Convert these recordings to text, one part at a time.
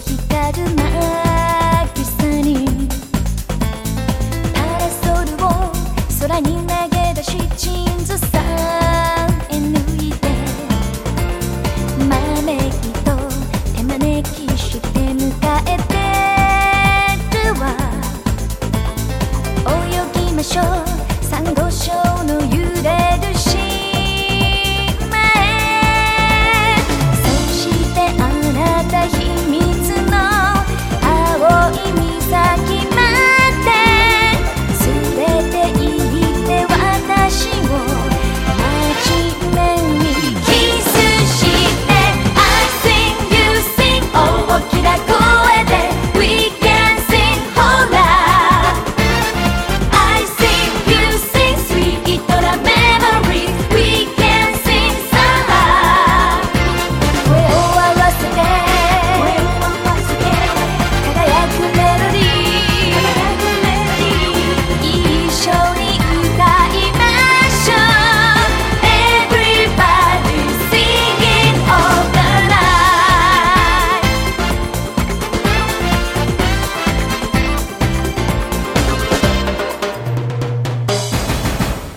光る前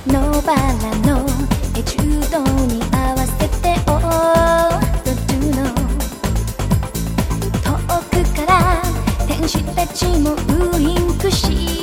野原のエチュードに合わせて Oh, 遠くから天使たちもウインクし